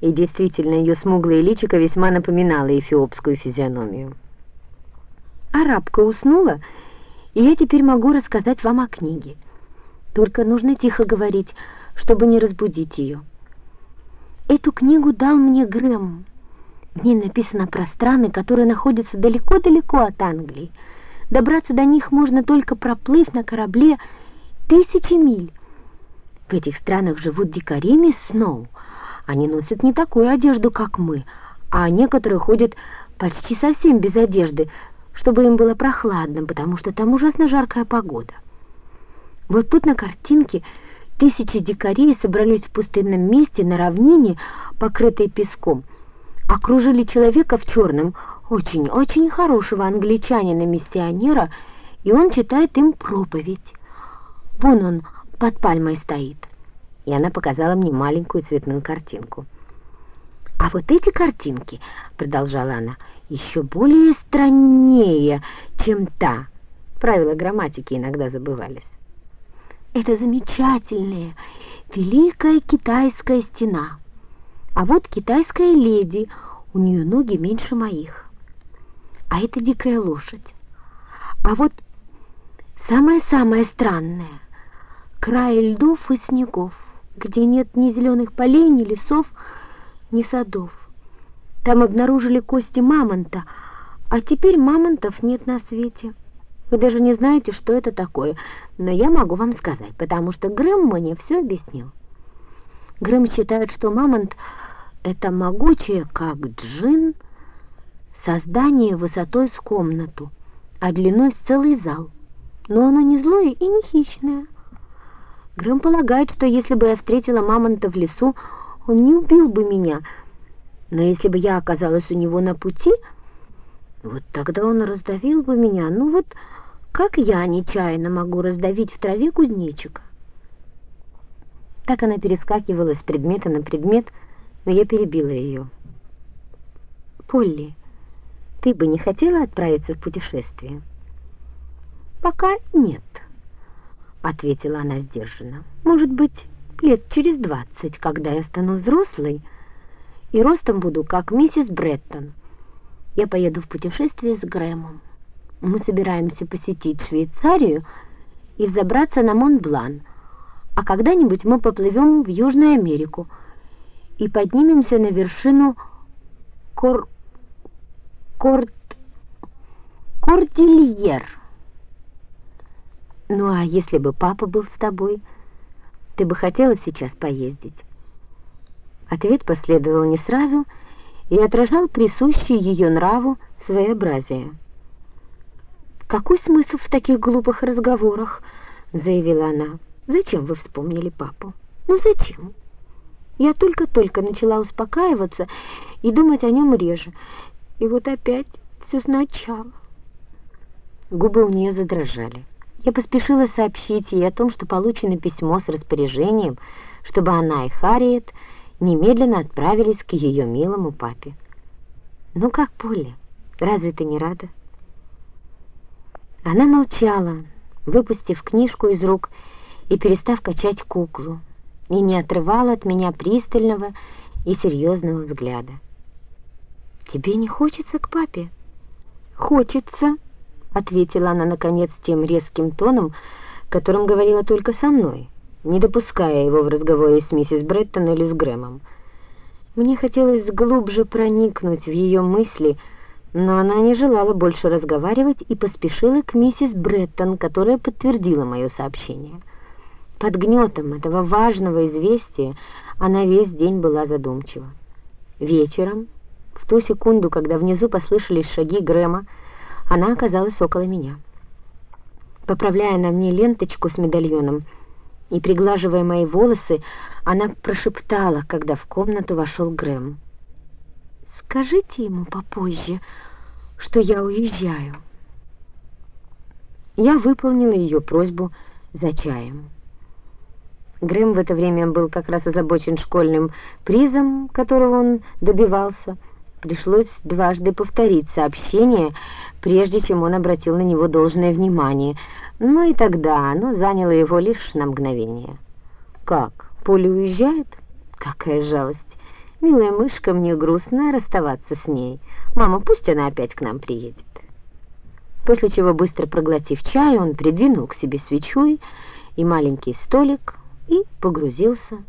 И действительно, ее смуглое личико весьма напоминало эфиопскую физиономию. Арабка уснула, и я теперь могу рассказать вам о книге. Только нужно тихо говорить, чтобы не разбудить ее. Эту книгу дал мне Грэм. В ней написано про страны, которые находятся далеко-далеко от Англии. Добраться до них можно только проплыв на корабле тысячи миль. В этих странах живут дикари, мисс Сноу. Они носят не такую одежду, как мы, а некоторые ходят почти совсем без одежды, чтобы им было прохладно, потому что там ужасно жаркая погода. Вот тут на картинке тысячи дикарей собрались в пустынном месте на равнине, покрытой песком, окружили человека в черном, очень-очень хорошего англичанина-миссионера, и он читает им проповедь. Вон он под пальмой стоит. И она показала мне маленькую цветную картинку. А вот эти картинки, продолжала она, еще более страннее, чем та. Правила грамматики иногда забывались. Это замечательная, великая китайская стена. А вот китайская леди, у нее ноги меньше моих. А это дикая лошадь. А вот самое-самое странное — край льдов и снегов, где нет ни зеленых полей, ни лесов, ни садов. Там обнаружили кости мамонта, а теперь мамонтов нет на свете. Вы даже не знаете, что это такое, но я могу вам сказать, потому что Грэм мне все объяснил. Грэм считает, что мамонт — это могучее, как джин, создание высотой с комнату, а длиной с целый зал. Но оно не злое и не хищное. Грэм полагает, что если бы я встретила мамонта в лесу, он не убил бы меня — но если бы я оказалась у него на пути, вот тогда он раздавил бы меня. Ну вот как я нечаянно могу раздавить в траве кузнечика? Так она перескакивала с предмета на предмет, но я перебила ее. «Полли, ты бы не хотела отправиться в путешествие?» «Пока нет», — ответила она сдержанно. «Может быть, лет через двадцать, когда я стану взрослой...» и ростом буду, как миссис Бреттон. Я поеду в путешествие с Грэмом. Мы собираемся посетить Швейцарию и забраться на Монблан, а когда-нибудь мы поплывем в Южную Америку и поднимемся на вершину Кор... Корт... Кордильер. Ну, а если бы папа был с тобой, ты бы хотела сейчас поездить? Ответ последовал не сразу и отражал присущий ее нраву своеобразие. «Какой смысл в таких глупых разговорах?» — заявила она. «Зачем вы вспомнили папу? Ну зачем? Я только-только начала успокаиваться и думать о нем реже. И вот опять все сначала». Губы у нее задрожали. Я поспешила сообщить ей о том, что получено письмо с распоряжением, чтобы она и Харриет немедленно отправились к ее милому папе. «Ну как, Полли, разве ты не рада?» Она молчала, выпустив книжку из рук и перестав качать куклу, и не отрывала от меня пристального и серьезного взгляда. «Тебе не хочется к папе?» «Хочется», — ответила она, наконец, тем резким тоном, которым говорила только со мной не допуская его в разговоре с миссис Бреттон или с Грэмом. Мне хотелось глубже проникнуть в ее мысли, но она не желала больше разговаривать и поспешила к миссис Бреттон, которая подтвердила мое сообщение. Под гнетом этого важного известия она весь день была задумчива. Вечером, в ту секунду, когда внизу послышались шаги Грэма, она оказалась около меня. Поправляя на мне ленточку с медальоном, и, приглаживая мои волосы, она прошептала, когда в комнату вошел Грэм. «Скажите ему попозже, что я уезжаю». Я выполнила ее просьбу за чаем. Грэм в это время был как раз озабочен школьным призом, которого он добивался. Пришлось дважды повторить сообщение, прежде чем он обратил на него должное внимание — ну и тогда оно заняло его лишь на мгновение. «Как? Поле уезжает? Какая жалость! Милая мышка, мне грустно расставаться с ней. Мама, пусть она опять к нам приедет. После чего, быстро проглотив чай, он придвинул к себе свечу и маленький столик и погрузился